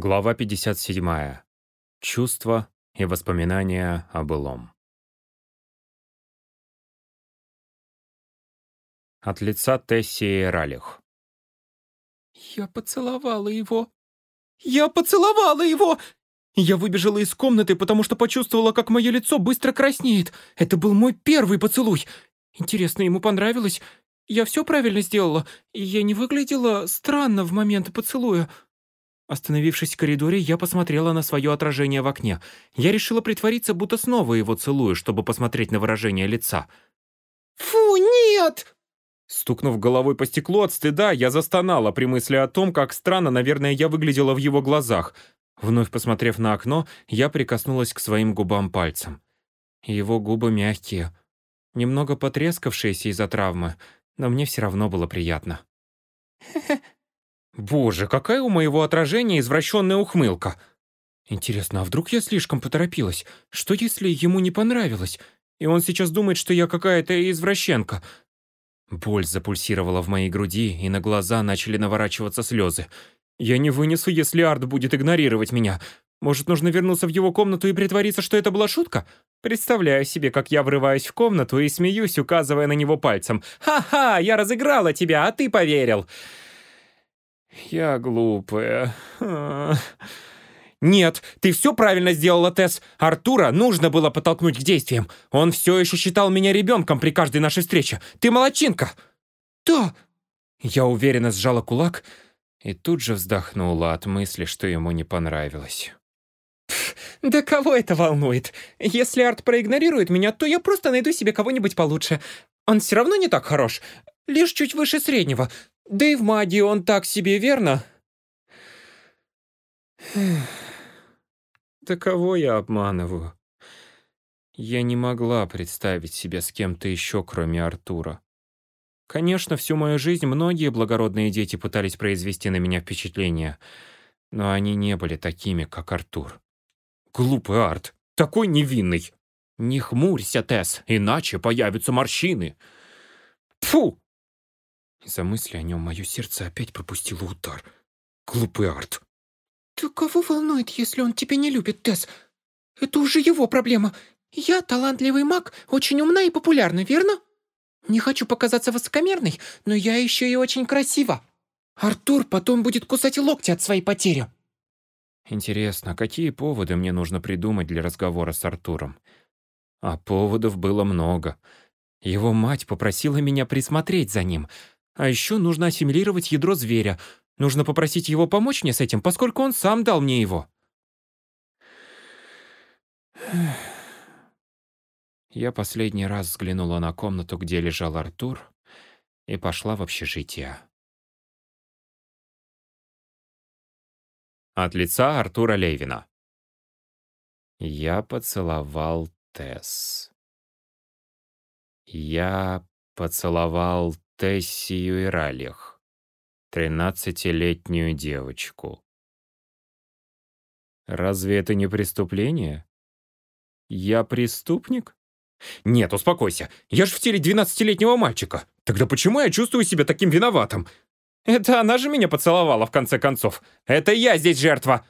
Глава 57. Чувства и воспоминания о былом. От лица Тессии Ралих. Я поцеловала его. Я поцеловала его! Я выбежала из комнаты, потому что почувствовала, как мое лицо быстро краснеет. Это был мой первый поцелуй. Интересно, ему понравилось? Я все правильно сделала. Я не выглядела странно в момент поцелуя. Остановившись в коридоре, я посмотрела на свое отражение в окне. Я решила притвориться, будто снова его целую, чтобы посмотреть на выражение лица. «Фу, нет!» Стукнув головой по стеклу от стыда, я застонала при мысли о том, как странно, наверное, я выглядела в его глазах. Вновь посмотрев на окно, я прикоснулась к своим губам пальцем. Его губы мягкие, немного потрескавшиеся из-за травмы, но мне все равно было приятно. Боже, какая у моего отражения извращенная ухмылка. Интересно, а вдруг я слишком поторопилась? Что если ему не понравилось? И он сейчас думает, что я какая-то извращенка. Боль запульсировала в моей груди, и на глаза начали наворачиваться слезы. Я не вынесу, если Арт будет игнорировать меня. Может, нужно вернуться в его комнату и притвориться, что это была шутка? Представляю себе, как я врываюсь в комнату и смеюсь, указывая на него пальцем. «Ха-ха, я разыграла тебя, а ты поверил!» Я глупая. Нет, ты все правильно сделала, Тесс. Артура нужно было подтолкнуть к действиям. Он все еще считал меня ребенком при каждой нашей встрече. Ты молодчинка. Да. Я уверенно сжала кулак и тут же вздохнула от мысли, что ему не понравилось. «Да кого это волнует? Если Арт проигнорирует меня, то я просто найду себе кого-нибудь получше. Он все равно не так хорош, лишь чуть выше среднего. Да и в магии он так себе, верно? Да кого я обманываю? Я не могла представить себя с кем-то еще, кроме Артура. Конечно, всю мою жизнь многие благородные дети пытались произвести на меня впечатление, но они не были такими, как Артур. Глупый Арт, такой невинный. Не хмурься, Тесс, иначе появятся морщины. Фу! Из-за мысли о нем мое сердце опять пропустило удар. Глупый Арт. «Да кого волнует, если он тебя не любит, Тесс? Это уже его проблема. Я талантливый маг, очень умна и популярна, верно? Не хочу показаться высокомерной, но я еще и очень красива. Артур потом будет кусать локти от своей потери». Интересно, какие поводы мне нужно придумать для разговора с Артуром? А поводов было много. Его мать попросила меня присмотреть за ним, а еще нужно ассимилировать ядро зверя. Нужно попросить его помочь мне с этим, поскольку он сам дал мне его. Я последний раз взглянула на комнату, где лежал Артур, и пошла в общежитие. От лица Артура Левина. Я поцеловал Тесс. Я поцеловал Тессию Иралих, тринадцатилетнюю девочку. Разве это не преступление? Я преступник? Нет, успокойся. Я же в теле двенадцатилетнего мальчика. Тогда почему я чувствую себя таким виноватым? Это она же меня поцеловала, в конце концов. Это я здесь жертва.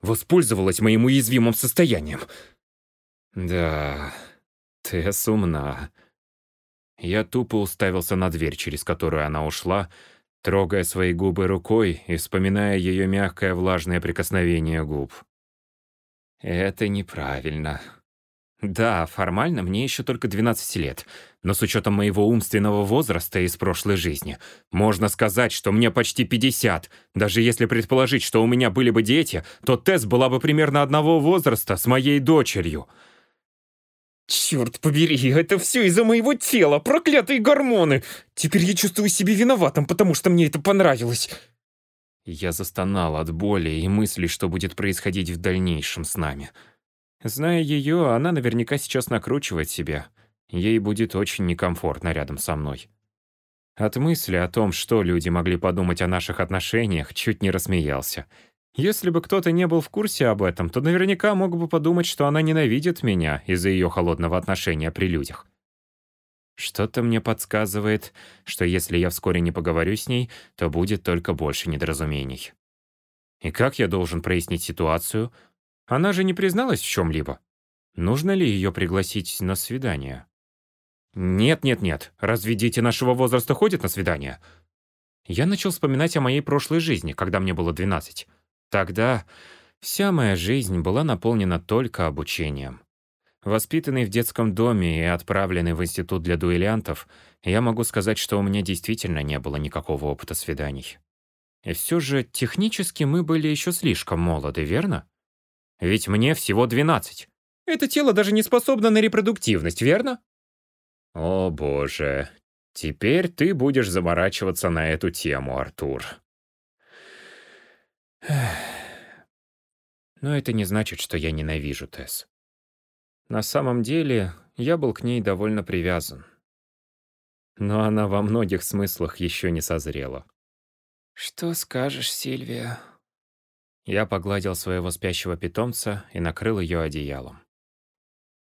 Воспользовалась моим уязвимым состоянием. Да, ты умна. Я тупо уставился на дверь, через которую она ушла, трогая свои губы рукой и вспоминая ее мягкое влажное прикосновение губ. Это неправильно. Да, формально мне еще только 12 лет, но с учетом моего умственного возраста из прошлой жизни, можно сказать, что мне почти 50. Даже если предположить, что у меня были бы дети, то Тесс была бы примерно одного возраста с моей дочерью — Черт побери, это все из-за моего тела, проклятые гормоны! Теперь я чувствую себя виноватым, потому что мне это понравилось. Я застонал от боли и мыслей, что будет происходить в дальнейшем с нами. Зная ее, она наверняка сейчас накручивает себя. Ей будет очень некомфортно рядом со мной. От мысли о том, что люди могли подумать о наших отношениях, чуть не рассмеялся. Если бы кто-то не был в курсе об этом, то наверняка мог бы подумать, что она ненавидит меня из-за ее холодного отношения при людях. Что-то мне подсказывает, что если я вскоре не поговорю с ней, то будет только больше недоразумений. И как я должен прояснить ситуацию? Она же не призналась в чем-либо. Нужно ли ее пригласить на свидание? Нет-нет-нет, разве дети нашего возраста ходят на свидания? Я начал вспоминать о моей прошлой жизни, когда мне было 12. Тогда вся моя жизнь была наполнена только обучением. Воспитанный в детском доме и отправленный в институт для дуэлянтов, я могу сказать, что у меня действительно не было никакого опыта свиданий. И все же технически мы были еще слишком молоды, верно? Ведь мне всего 12. Это тело даже не способно на репродуктивность, верно? О боже, теперь ты будешь заморачиваться на эту тему, Артур. Но это не значит, что я ненавижу Тесс. На самом деле, я был к ней довольно привязан. Но она во многих смыслах еще не созрела. «Что скажешь, Сильвия?» Я погладил своего спящего питомца и накрыл ее одеялом.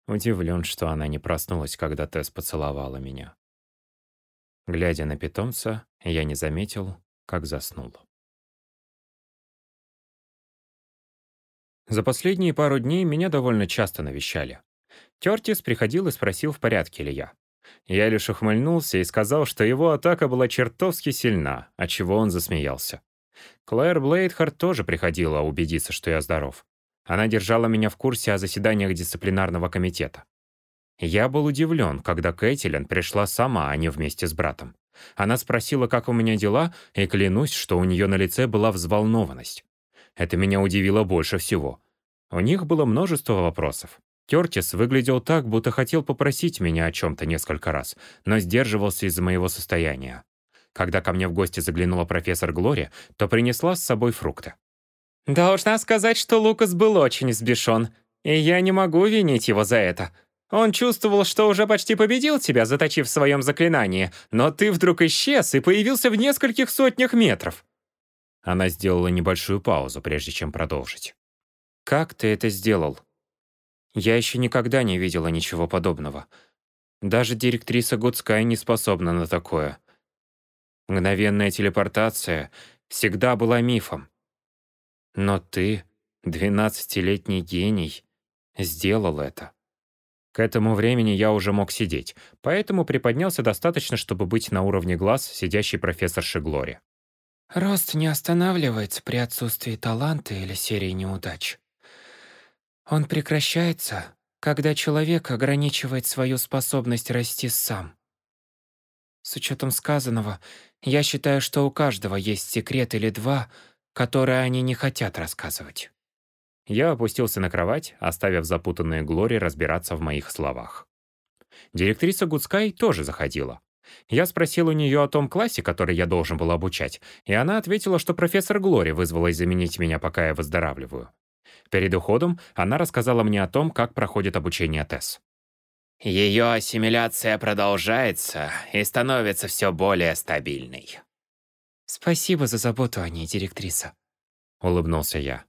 Удивлен, что она не проснулась, когда Тесс поцеловала меня. Глядя на питомца, я не заметил, как заснул. За последние пару дней меня довольно часто навещали. Тертис приходил и спросил, в порядке ли я. Я лишь ухмыльнулся и сказал, что его атака была чертовски сильна, отчего он засмеялся. Клэр Блейдхарт тоже приходила убедиться, что я здоров. Она держала меня в курсе о заседаниях дисциплинарного комитета. Я был удивлен, когда Кэтлин пришла сама, а не вместе с братом. Она спросила, как у меня дела, и клянусь, что у нее на лице была взволнованность. Это меня удивило больше всего. У них было множество вопросов. Кертис выглядел так, будто хотел попросить меня о чем-то несколько раз, но сдерживался из-за моего состояния. Когда ко мне в гости заглянула профессор Глори, то принесла с собой фрукты. «Должна сказать, что Лукас был очень сбешен, и я не могу винить его за это. Он чувствовал, что уже почти победил тебя, заточив в своем заклинании, но ты вдруг исчез и появился в нескольких сотнях метров». Она сделала небольшую паузу, прежде чем продолжить. «Как ты это сделал?» Я еще никогда не видела ничего подобного. Даже директриса Гудская не способна на такое. Мгновенная телепортация всегда была мифом. Но ты, двенадцатилетний гений, сделал это. К этому времени я уже мог сидеть, поэтому приподнялся достаточно, чтобы быть на уровне глаз сидящей профессорши Глори. Рост не останавливается при отсутствии таланта или серии неудач. Он прекращается, когда человек ограничивает свою способность расти сам. С учетом сказанного, я считаю, что у каждого есть секрет или два — которые они не хотят рассказывать. Я опустился на кровать, оставив запутанные Глори разбираться в моих словах. Директриса Гудскай тоже заходила. Я спросил у нее о том классе, который я должен был обучать, и она ответила, что профессор Глори вызвалась заменить меня, пока я выздоравливаю. Перед уходом она рассказала мне о том, как проходит обучение Тесс. Ее ассимиляция продолжается и становится все более стабильной. «Спасибо за заботу о ней, директриса», — улыбнулся я.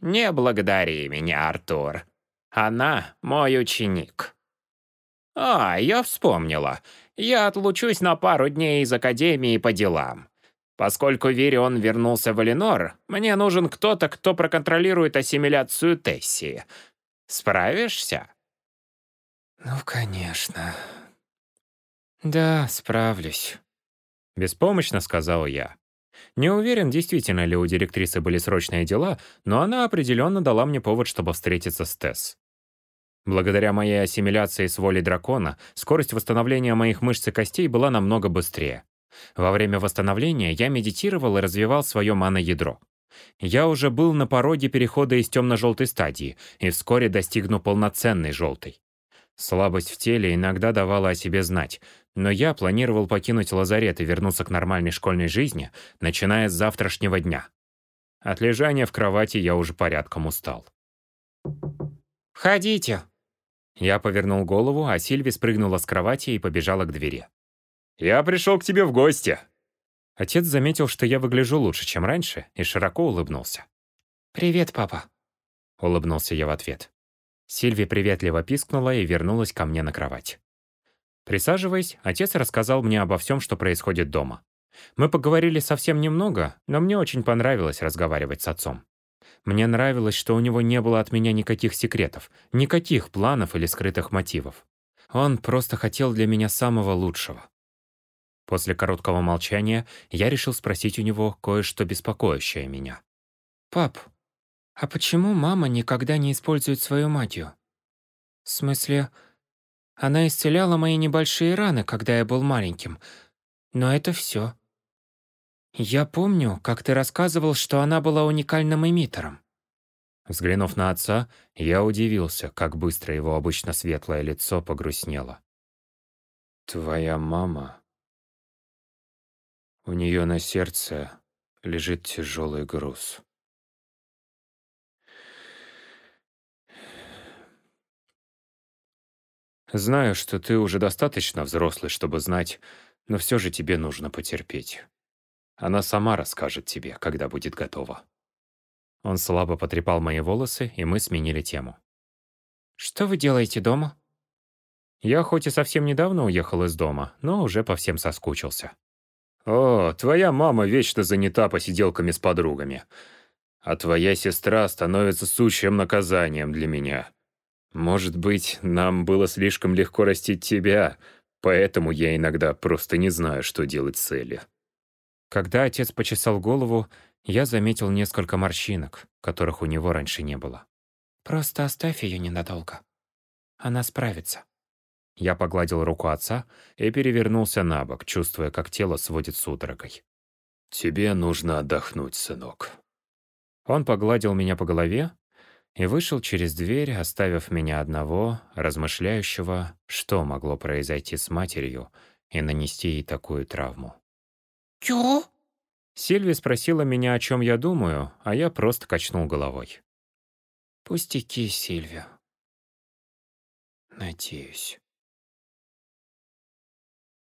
«Не благодари меня, Артур. Она мой ученик». «А, я вспомнила. Я отлучусь на пару дней из Академии по делам. Поскольку Вирион вернулся в Эленор, мне нужен кто-то, кто проконтролирует ассимиляцию Тесси. Справишься?» «Ну, конечно. Да, справлюсь». Беспомощно сказал я. Не уверен, действительно ли у директрисы были срочные дела, но она определенно дала мне повод, чтобы встретиться с Тесс. Благодаря моей ассимиляции с волей дракона, скорость восстановления моих мышц и костей была намного быстрее. Во время восстановления я медитировал и развивал свое маноядро. Я уже был на пороге перехода из темно-желтой стадии и вскоре достигну полноценной желтой. Слабость в теле иногда давала о себе знать, но я планировал покинуть лазарет и вернуться к нормальной школьной жизни, начиная с завтрашнего дня. От лежания в кровати я уже порядком устал. «Входите!» Я повернул голову, а Сильви спрыгнула с кровати и побежала к двери. «Я пришел к тебе в гости!» Отец заметил, что я выгляжу лучше, чем раньше, и широко улыбнулся. «Привет, папа!» Улыбнулся я в ответ. Сильви приветливо пискнула и вернулась ко мне на кровать. Присаживаясь, отец рассказал мне обо всем, что происходит дома. Мы поговорили совсем немного, но мне очень понравилось разговаривать с отцом. Мне нравилось, что у него не было от меня никаких секретов, никаких планов или скрытых мотивов. Он просто хотел для меня самого лучшего. После короткого молчания я решил спросить у него кое-что беспокоящее меня. «Пап, а почему мама никогда не использует свою магию? В смысле, она исцеляла мои небольшие раны, когда я был маленьким, но это все. Я помню, как ты рассказывал, что она была уникальным эмиттером. Взглянув на отца, я удивился, как быстро его обычно светлое лицо погрустнело. «Твоя мама...» У нее на сердце лежит тяжелый груз. Знаю, что ты уже достаточно взрослый, чтобы знать, но все же тебе нужно потерпеть. Она сама расскажет тебе, когда будет готова». Он слабо потрепал мои волосы, и мы сменили тему. «Что вы делаете дома?» Я хоть и совсем недавно уехал из дома, но уже по всем соскучился. «О, твоя мама вечно занята посиделками с подругами. А твоя сестра становится сущим наказанием для меня. Может быть, нам было слишком легко растить тебя, поэтому я иногда просто не знаю, что делать с Элли». Когда отец почесал голову, я заметил несколько морщинок, которых у него раньше не было. «Просто оставь ее ненадолго. Она справится». Я погладил руку отца и перевернулся на бок, чувствуя, как тело сводит судорогой. «Тебе нужно отдохнуть, сынок». Он погладил меня по голове и вышел через дверь, оставив меня одного, размышляющего, что могло произойти с матерью и нанести ей такую травму. «Чё?» Сильви спросила меня, о чем я думаю, а я просто качнул головой. «Пустяки, Сильвия. Надеюсь».